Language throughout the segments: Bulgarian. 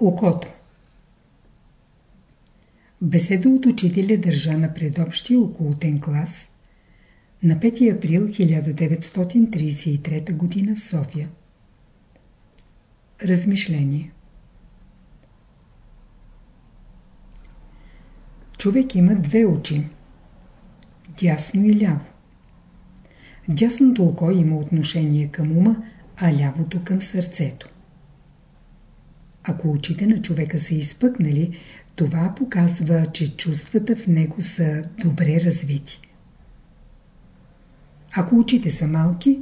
Окото Беседа от учителя държа на предобщия околотен клас на 5 април 1933 г. в София. Размишление Човек има две очи. Дясно и ляво. Дясното око има отношение към ума, а лявото към сърцето. Ако очите на човека са изпъкнали, това показва, че чувствата в него са добре развити. Ако очите са малки,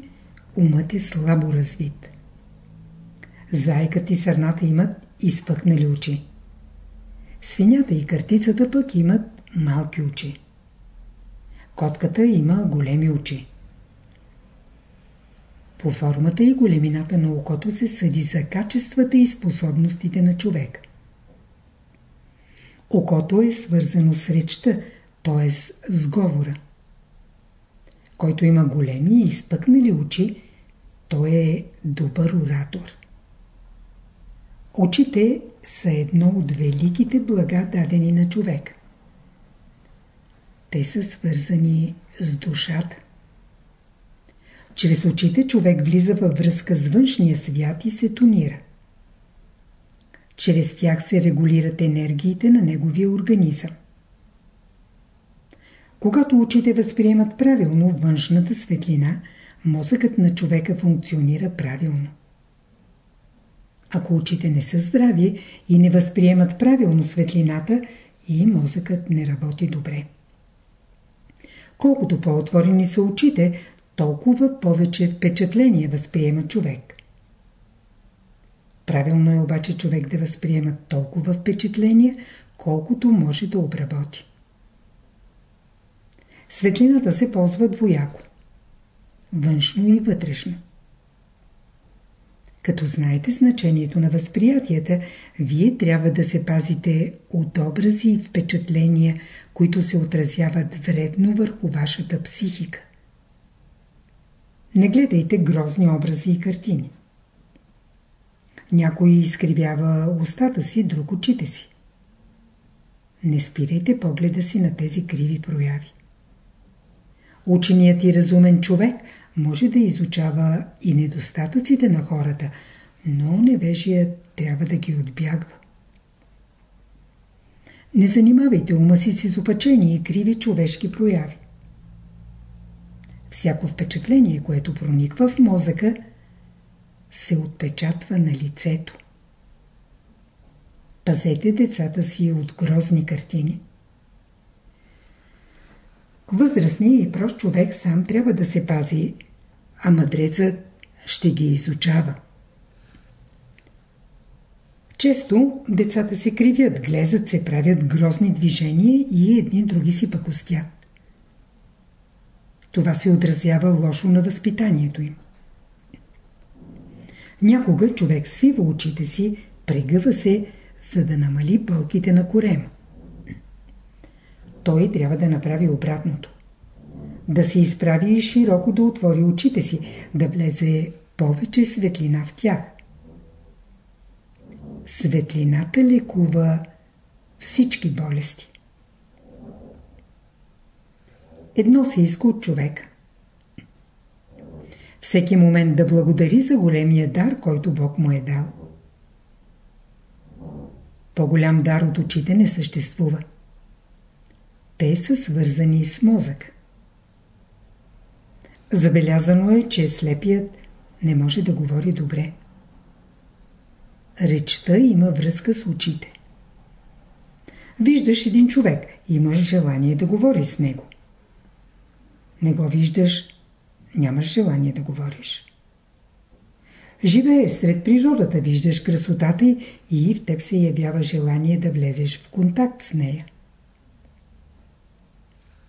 умът е слабо развит. Зайкът и сърната имат изпъкнали очи. Свинята и картицата пък имат малки очи. Котката има големи очи. По формата и големината на окото се съди за качествата и способностите на човек. Окото е свързано с речта, т.е. с говора. Който има големи и изпъкнали очи, той е добър оратор. Очите са едно от великите блага дадени на човек. Те са свързани с душата. Чрез очите човек влиза във връзка с външния свят и се тонира. Чрез тях се регулират енергиите на неговия организъм. Когато очите възприемат правилно външната светлина, мозъкът на човека функционира правилно. Ако очите не са здрави и не възприемат правилно светлината, и мозъкът не работи добре. Колкото по-отворени са очите, толкова повече впечатление възприема човек. Правилно е обаче човек да възприема толкова впечатления, колкото може да обработи. Светлината се ползва двояко. Външно и вътрешно. Като знаете значението на възприятията, вие трябва да се пазите от образи и впечатления, които се отразяват вредно върху вашата психика. Не гледайте грозни образи и картини. Някой изкривява устата си, друг очите си. Не спирайте погледа си на тези криви прояви. Ученият и разумен човек може да изучава и недостатъците на хората, но невежият трябва да ги отбягва. Не занимавайте ума си с изопачени и криви човешки прояви. Всяко впечатление, което прониква в мозъка, се отпечатва на лицето. Пазете децата си от грозни картини. Възрастният и прост човек сам трябва да се пази, а мъдрецът ще ги изучава. Често децата се кривят, глезат се, правят грозни движения и едни други си пакостят. Това се отразява лошо на възпитанието им. Някога човек свива очите си, прегъва се, за да намали болките на корема. Той трябва да направи обратното. Да се изправи и широко да отвори очите си, да влезе повече светлина в тях. Светлината лекува всички болести. Едно се иска от човека. Всеки момент да благодари за големия дар, който Бог му е дал. По-голям дар от очите не съществува. Те са свързани с мозък. Забелязано е, че слепият не може да говори добре. Речта има връзка с очите. Виждаш един човек, имаш желание да говори с него. Не го виждаш, нямаш желание да говориш. Живееш сред природата, виждаш красотата и в теб се явява желание да влезеш в контакт с нея.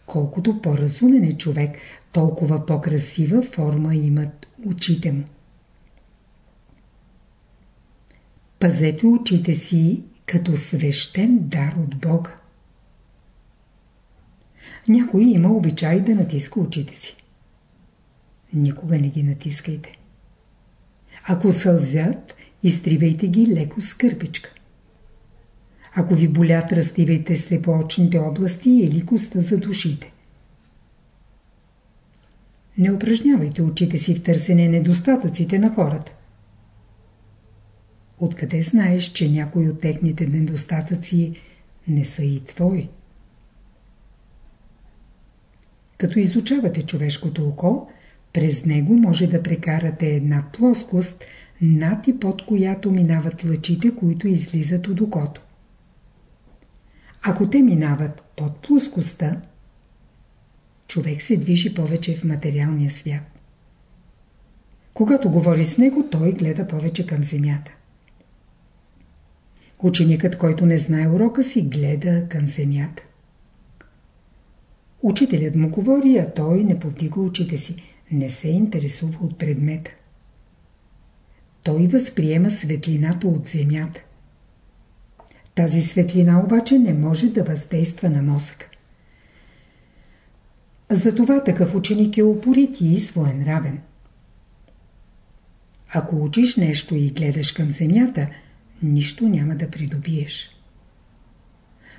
Колкото по-разумен е човек, толкова по-красива форма имат очите му. Пазете очите си като свещен дар от Бога. Някой има обичай да натиска очите си. Никога не ги натискайте. Ако сълзят, изтривайте ги леко с кърпичка. Ако ви болят, разтивайте слепоочните области или коста за душите. Не упражнявайте очите си в търсене недостатъците на хората. Откъде знаеш, че някои от техните недостатъци не са и твои? Като изучавате човешкото око, през него може да прекарате една плоскост, над и под която минават лъчите, които излизат от окото. Ако те минават под плоскостта, човек се движи повече в материалния свят. Когато говори с него, той гледа повече към земята. Ученикът, който не знае урока си, гледа към земята. Учителят му говори, а той не повдига очите си, не се интересува от предмета. Той възприема светлината от земята. Тази светлина обаче не може да въздейства на мозъка. Затова такъв ученик е упорит и своенравен. Ако учиш нещо и гледаш към земята, нищо няма да придобиеш.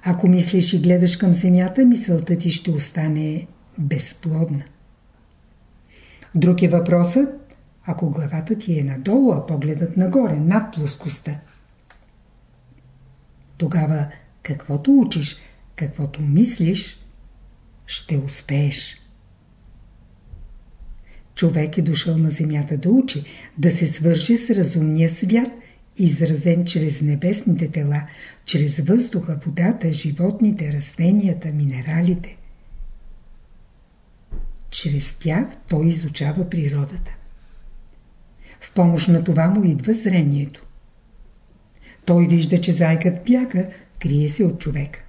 Ако мислиш и гледаш към земята, мисълта ти ще остане безплодна. Друг е въпросът, ако главата ти е надолу, а погледът нагоре, над плоскостта. Тогава каквото учиш, каквото мислиш, ще успееш. Човек е дошъл на земята да учи, да се свърши с разумния свят, изразен чрез небесните тела, чрез въздуха, водата, животните, растенията, минералите. Чрез тях той изучава природата. В помощ на това му идва зрението. Той вижда, че зайкът бяга, крие се от човека.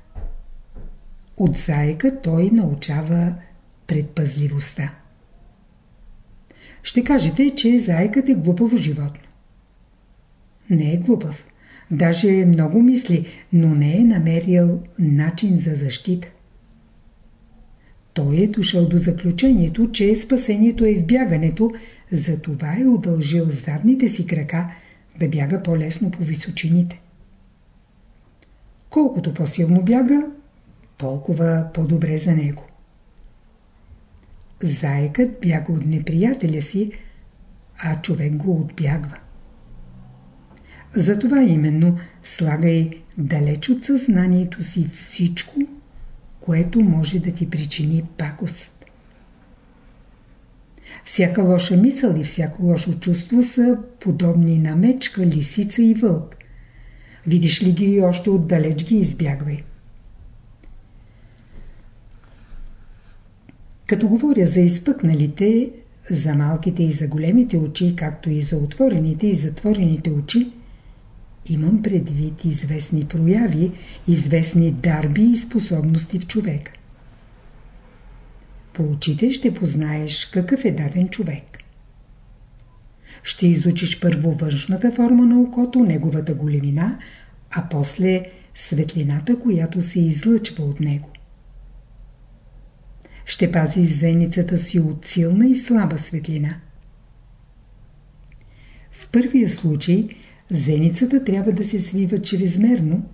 От зайка той научава предпазливостта. Ще кажете, че зайкът е глупаво животно. Не е глупав. Даже много мисли, но не е намерил начин за защита. Той е дошъл до заключението, че спасението е в бягането, затова е удължил задните си крака да бяга по-лесно по височините. Колкото по-силно бяга, толкова по-добре за него. Заекът бяга от неприятеля си, а човек го отбягва. Затова именно слагай далеч от съзнанието си всичко, което може да ти причини пакост. Всяка лоша мисъл и всяко лошо чувство са подобни на мечка, лисица и вълк. Видиш ли ги и още отдалеч ги избягвай. Като говоря за изпъкналите, за малките и за големите очи, както и за отворените и затворените очи, имам предвид известни прояви, известни дарби и способности в човека. По очите ще познаеш какъв е даден човек. Ще изучиш първо външната форма на окото, неговата големина, а после светлината, която се излъчва от него. Ще пази зеницата си от силна и слаба светлина. В първия случай зеницата трябва да се свива чрезмерно,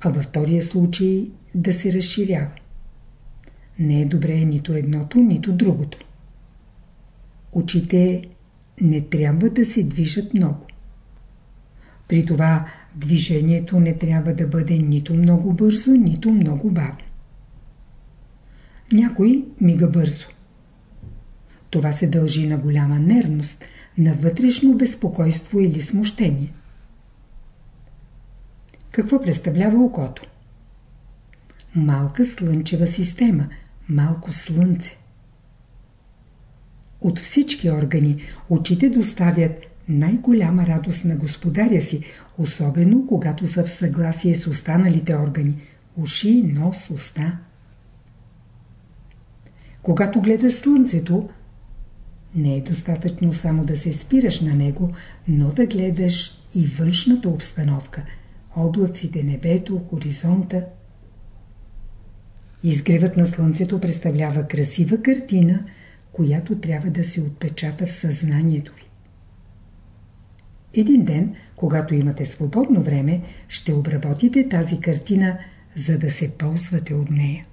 а във втория случай да се разширява. Не е добре нито едното, нито другото. Очите не трябва да се движат много. При това движението не трябва да бъде нито много бързо, нито много бавно. Някой мига бързо. Това се дължи на голяма нервност, на вътрешно безпокойство или смущение. Какво представлява окото? Малка слънчева система, малко слънце. От всички органи очите доставят най-голяма радост на господаря си, особено когато са в съгласие с останалите органи – уши, нос, уста. Когато гледаш слънцето, не е достатъчно само да се спираш на него, но да гледаш и външната обстановка – облаците, небето, хоризонта. Изгревът на слънцето представлява красива картина, която трябва да се отпечата в съзнанието ви. Един ден, когато имате свободно време, ще обработите тази картина, за да се ползвате от нея.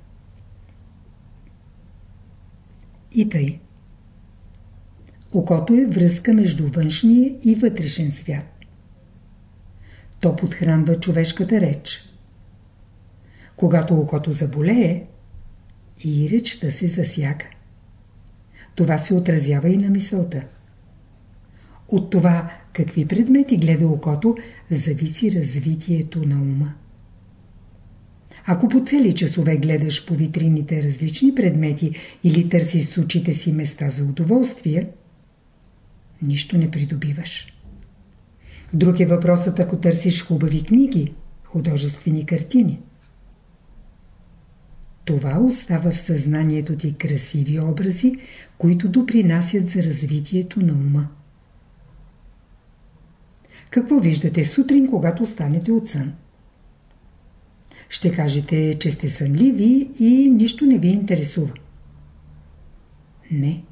И тъй. Окото е връзка между външния и вътрешен свят. То подхранва човешката реч. Когато окото заболее, и речта се засяга. Това се отразява и на мисълта. От това какви предмети гледа окото, зависи развитието на ума. Ако по цели часове гледаш по витрините различни предмети или търсиш с очите си места за удоволствие, нищо не придобиваш. Друг е въпросът, ако търсиш хубави книги, художествени картини. Това остава в съзнанието ти красиви образи, които допринасят за развитието на ума. Какво виждате сутрин, когато станете от сън? Ще кажете, че сте сънливи и нищо не ви интересува. Не.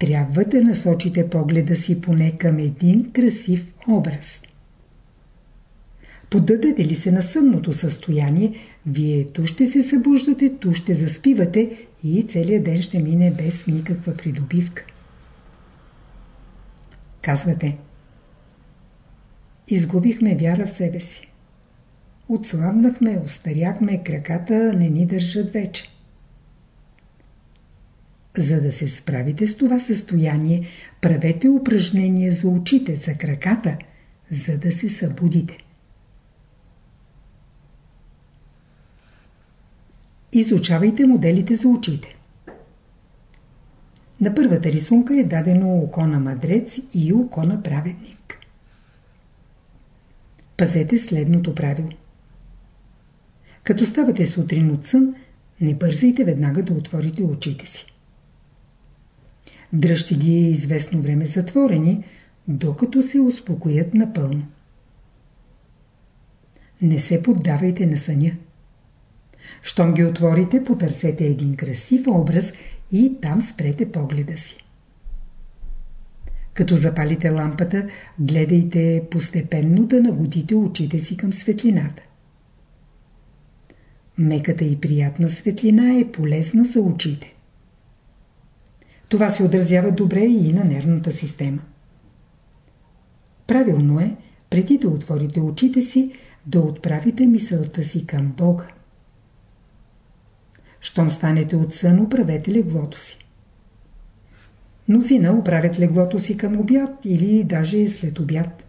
Трябва да насочите погледа си поне към един красив образ. Поддадете ли се на сънното състояние, вие ту ще се събуждате, ту ще заспивате и целият ден ще мине без никаква придобивка. Казвате – Изгубихме вяра в себе си. Отслабнахме, остаряхме, краката не ни държат вече. За да се справите с това състояние, правете упражнения за очите, за краката, за да се събудите. Изучавайте моделите за очите. На първата рисунка е дадено око на мадрец и око на праведник. Пазете следното правило. Като ставате сутрин от сън, не бързайте веднага да отворите очите си. Дръжте ги известно време затворени, докато се успокоят напълно. Не се поддавайте на съня. Щом ги отворите, потърсете един красив образ и там спрете погледа си. Като запалите лампата, гледайте постепенно да нагодите очите си към светлината. Меката и приятна светлина е полезна за очите. Това се отразява добре и на нервната система. Правилно е, преди да отворите очите си, да отправите мисълта си към Бога. Щом станете от сън, управете леглото си. Мнозина оправят леглото си към обяд или даже след обяд.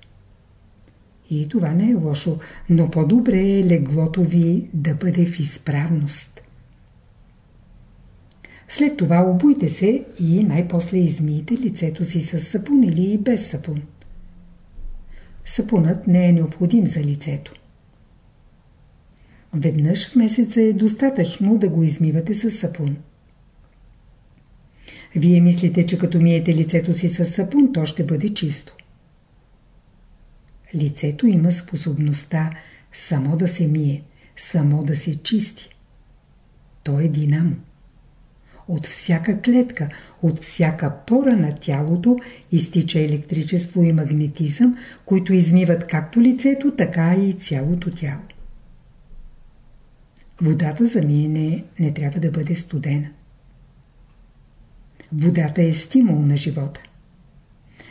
И това не е лошо, но по-добре е леглото ви да бъде в изправност. След това обуйте се и най-после измийте лицето си с сапун или без сапун. Сапунът не е необходим за лицето. Веднъж в месеца е достатъчно да го измивате с сапун. Вие мислите, че като миете лицето си с сапун, то ще бъде чисто. Лицето има способността само да се мие, само да се чисти. То е динамо. От всяка клетка, от всяка пора на тялото изтича електричество и магнетизъм, които измиват както лицето, така и цялото тяло. Водата за миене не трябва да бъде студена. Водата е стимул на живота.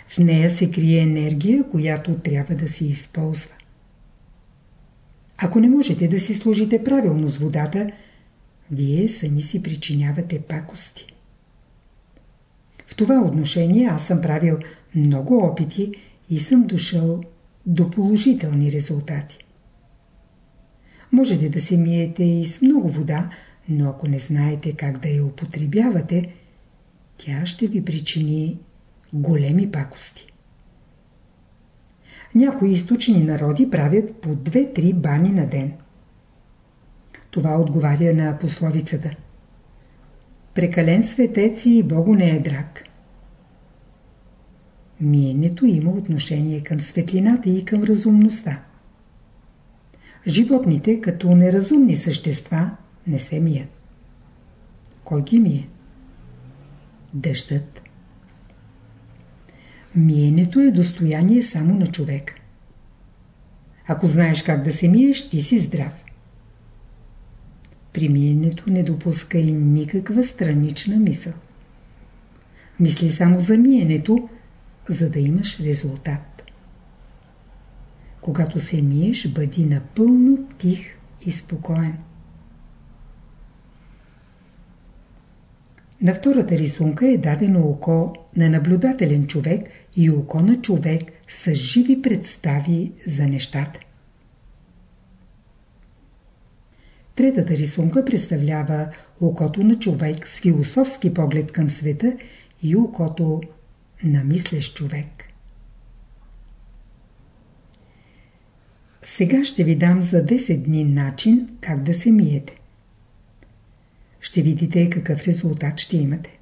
В нея се крие енергия, която трябва да се използва. Ако не можете да си служите правилно с водата, вие сами си причинявате пакости. В това отношение аз съм правил много опити и съм дошъл до положителни резултати. Можете да се миете и с много вода, но ако не знаете как да я употребявате, тя ще ви причини големи пакости. Някои източни народи правят по 2-3 бани на ден. Това отговаря на пословицата. Прекален светец и Богу не е драг. Миенето има отношение към светлината и към разумността. Животните, като неразумни същества, не се мият. Кой ги мие? дъждът. миенето е достояние само на човек. Ако знаеш как да се миеш, ти си здрав. При миенето не допускай никаква странична мисъл. Мисли само за миенето, за да имаш резултат. Когато се миеш, бъди напълно тих и спокоен. На втората рисунка е дадено око на наблюдателен човек и око на човек с живи представи за нещата. Третата рисунка представлява окото на човек с философски поглед към света и окото на мислещ човек. Сега ще ви дам за 10 дни начин как да се миете. Ще видите какъв резултат ще имате.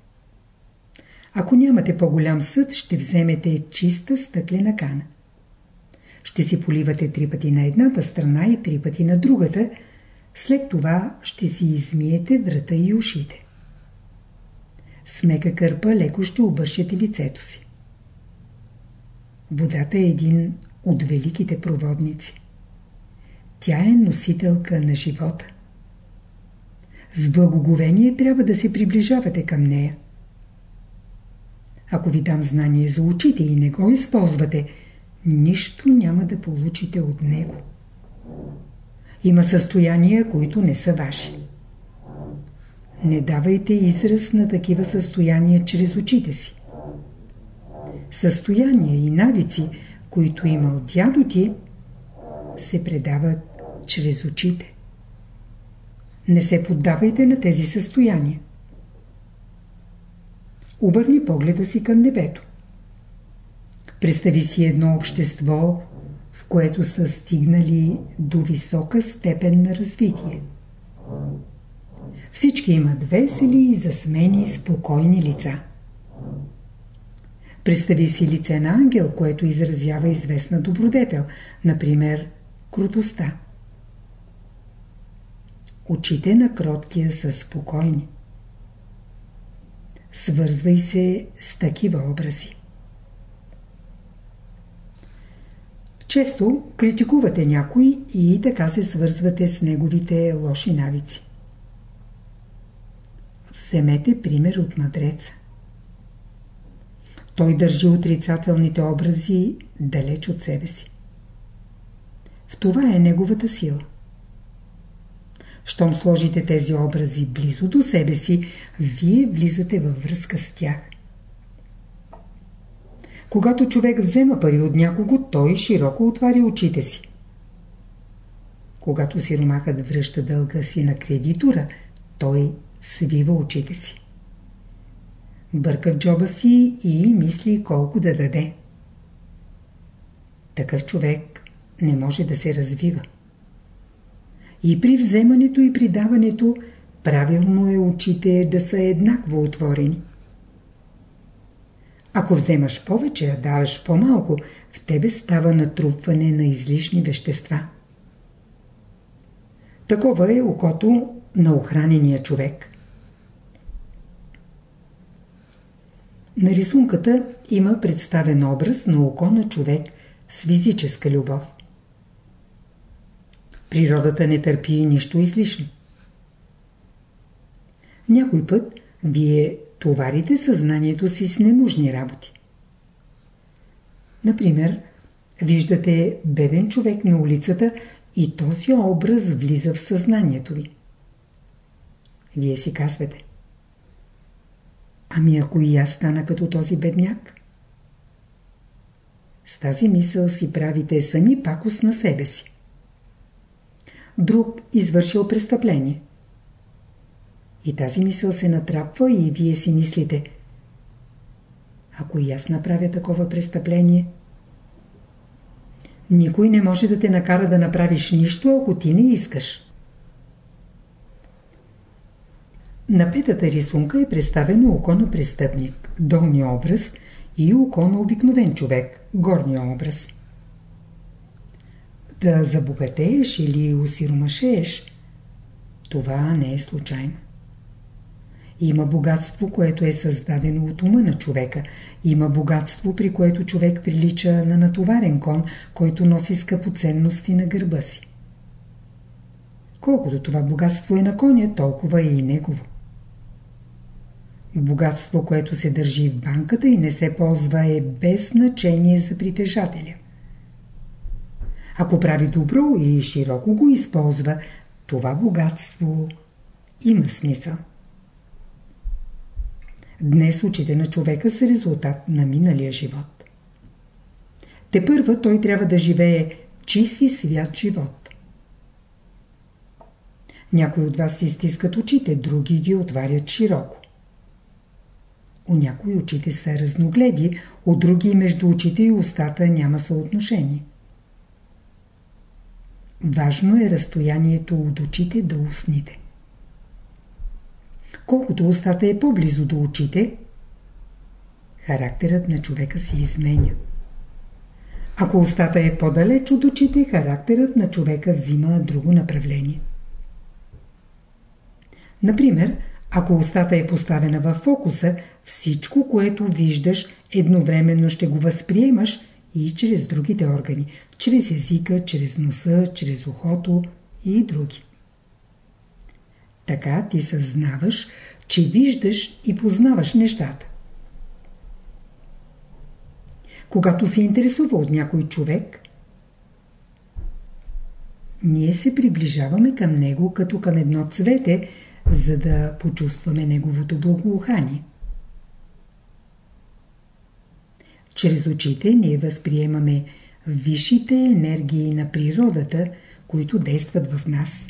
Ако нямате по-голям съд, ще вземете чиста стъклена кана. Ще си поливате три пъти на едната страна и три пъти на другата. След това ще си измиете врата и ушите. С мека кърпа леко ще обършете лицето си. Водата е един от великите проводници. Тя е носителка на живота. С благоговение трябва да се приближавате към нея. Ако ви дам знание за очите и не го използвате, нищо няма да получите от него. Има състояния, които не са ваши. Не давайте израз на такива състояния чрез очите си. Състояния и навици, които имал дядо ти, се предават чрез очите. Не се поддавайте на тези състояния. Обърни погледа си към небето. Представи си едно общество, което са стигнали до висока степен на развитие. Всички имат весели и засмени спокойни лица. Представи си лице на ангел, което изразява известна добродетел, например, крутостта. Очите на кроткия са спокойни. Свързвай се с такива образи. Често критикувате някой и така се свързвате с неговите лоши навици. Вземете пример от мъдреца. Той държи отрицателните образи далеч от себе си. В това е неговата сила. Щом сложите тези образи близо до себе си, вие влизате във връзка с тях. Когато човек взема пари от някого, той широко отваря очите си. Когато сиромахът връща дълга си на кредитора, той свива очите си. Бърка в джоба си и мисли колко да даде. Такъв човек не може да се развива. И при вземането и при даването правилно е очите да са еднакво отворени. Ако вземаш повече, а даваш по-малко, в тебе става натрупване на излишни вещества. Такова е окото на охранения човек. На рисунката има представен образ на око на човек с физическа любов. Природата не търпи нищо излишно. Някой път вие товарите съзнанието си с ненужни работи. Например, виждате беден човек на улицата и този образ влиза в съзнанието ви. Вие си казвате. Ами ако и аз стана като този бедняк? С тази мисъл си правите сами пакост на себе си друг извършил престъпление. И тази мисъл се натрапва и вие си мислите Ако и аз направя такова престъпление, никой не може да те накара да направиш нищо, ако ти не искаш. На петата рисунка е представено око на престъпник, долния образ и око на обикновен човек, горния образ да забогатееш или усиромашееш, това не е случайно. Има богатство, което е създадено от ума на човека. Има богатство, при което човек прилича на натоварен кон, който носи скъпоценности на гърба си. Колкото това богатство е на коня, толкова е и негово. Богатство, което се държи в банката и не се ползва е без значение за притежателя. Ако прави добро и широко го използва, това богатство има смисъл. Днес очите на човека са резултат на миналия живот. Те първа той трябва да живее чист и свят живот. Някои от вас си стискат очите, други ги отварят широко. У някои очите са разногледи, от други между очите и устата няма съотношение. Важно е разстоянието от очите до устните. Колкото устата е по-близо до очите, характерът на човека се изменя. Ако устата е по-далеч от очите, характерът на човека взима друго направление. Например, ако устата е поставена в фокуса, всичко, което виждаш, едновременно ще го възприемаш и чрез другите органи, чрез езика, чрез носа, чрез ухото и други. Така ти съзнаваш, че виждаш и познаваш нещата. Когато се интересува от някой човек, ние се приближаваме към него като към едно цвете, за да почувстваме неговото благоухание. Чрез очите ние възприемаме висшите енергии на природата, които действат в нас.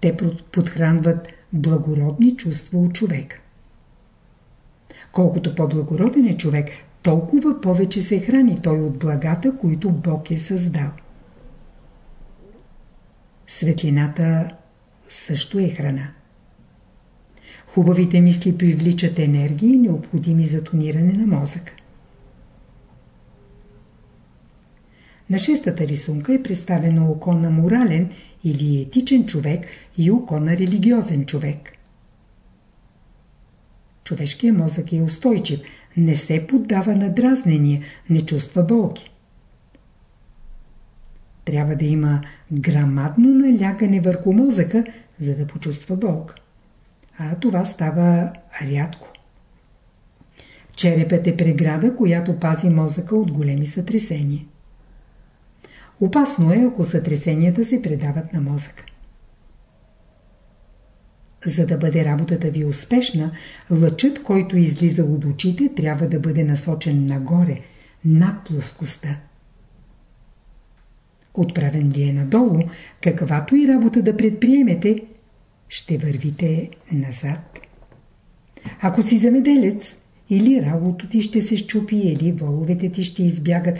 Те подхранват благородни чувства от човека. Колкото по-благороден е човек, толкова повече се храни той от благата, които Бог е създал. Светлината също е храна. Хубавите мисли привличат енергии, необходими за тониране на мозъка. На шестата рисунка е представено око на морален или етичен човек и око на религиозен човек. Човешкият мозък е устойчив, не се поддава на дразнения, не чувства болки. Трябва да има грамадно налягане върху мозъка, за да почувства болка. А това става рядко. Черепът е преграда, която пази мозъка от големи сътресения. Опасно е, ако сътресенията се предават на мозъка. За да бъде работата ви успешна, лъчът, който излиза от очите, трябва да бъде насочен нагоре, над плоскостта. Отправен ли е надолу, каквато и работа да предприемете, ще вървите назад. Ако си замеделец, или работото ти ще се щупи, или воловете ти ще избягат,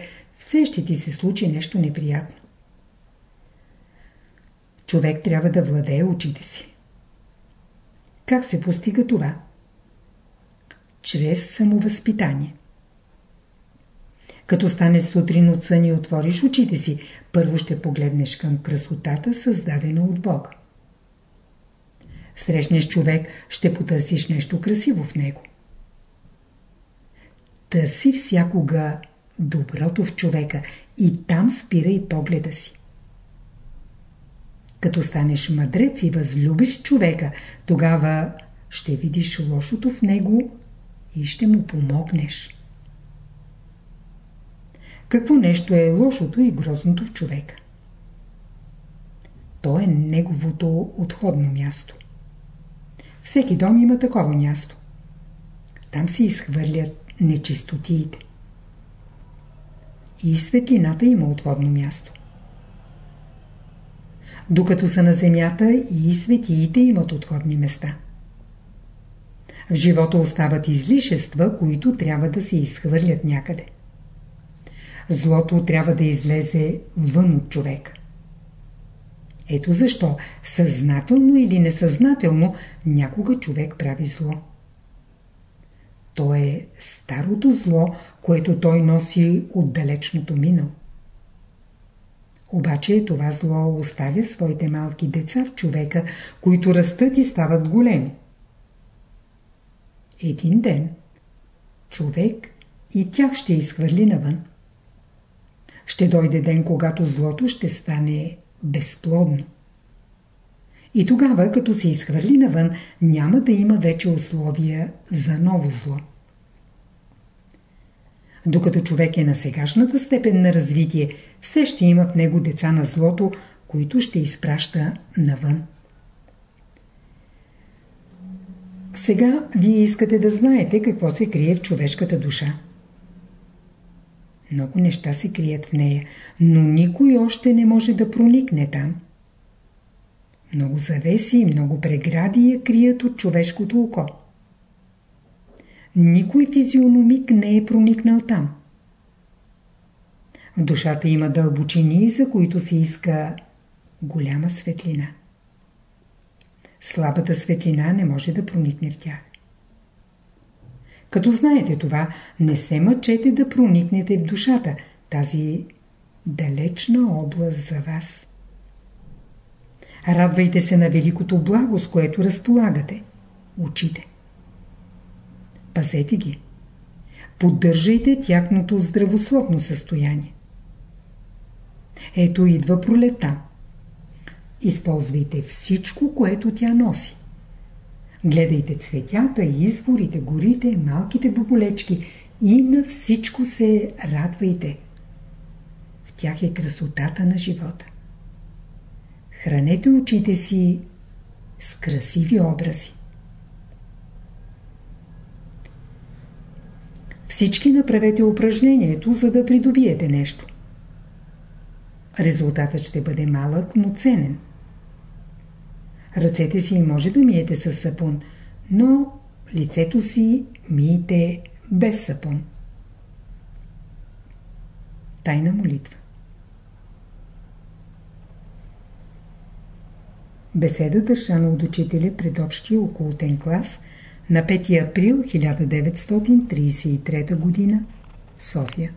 все ще ти се случи нещо неприятно. Човек трябва да владее очите си. Как се постига това? Чрез самовъзпитание. Като станеш сутрин от сън и отвориш очите си, първо ще погледнеш към красотата, създадена от Бога. Срещнеш човек, ще потърсиш нещо красиво в него. Търси всякога доброто в човека и там спира и погледа си. Като станеш мъдрец и възлюбиш човека, тогава ще видиш лошото в него и ще му помогнеш. Какво нещо е лошото и грозното в човека? То е неговото отходно място. Всеки дом има такова място. Там се изхвърлят нечистотиите и светлината има отводно място. Докато са на земята и светиите имат отходни места. В живота остават излишества, които трябва да се изхвърлят някъде. Злото трябва да излезе вън от човека. Ето защо, съзнателно или несъзнателно, някога човек прави зло. То е старото зло, което той носи от далечното минало. Обаче това зло оставя своите малки деца в човека, които растат и стават големи. Един ден човек и тях ще изхвърли навън. Ще дойде ден, когато злото ще стане безплодно. И тогава, като се изхвърли навън, няма да има вече условия за ново зло. Докато човек е на сегашната степен на развитие, все ще има в него деца на злото, които ще изпраща навън. Сега вие искате да знаете какво се крие в човешката душа. Много неща се крият в нея, но никой още не може да проникне там. Много завеси и много прегради я крият от човешкото око. Никой физиономик не е проникнал там. В душата има дълбочини, за които се иска голяма светлина. Слабата светлина не може да проникне в тях. Като знаете това, не се мъчете да проникнете в душата, тази далечна област за вас. Радвайте се на великото благо, с което разполагате. Учите. Пазете ги. Поддържайте тяхното здравословно състояние. Ето идва пролета. Използвайте всичко, което тя носи. Гледайте цветята, изворите, горите, малките боболечки и на всичко се радвайте. В тях е красотата на живота. Хранете очите си с красиви образи. Всички направете упражнението, за да придобиете нещо. Резултатът ще бъде малък, но ценен. Ръцете си може да миете с сапун, но лицето си миете без сапун. Тайна молитва Беседа държана от учителя пред общия околотен клас на 5 април 1933 г. София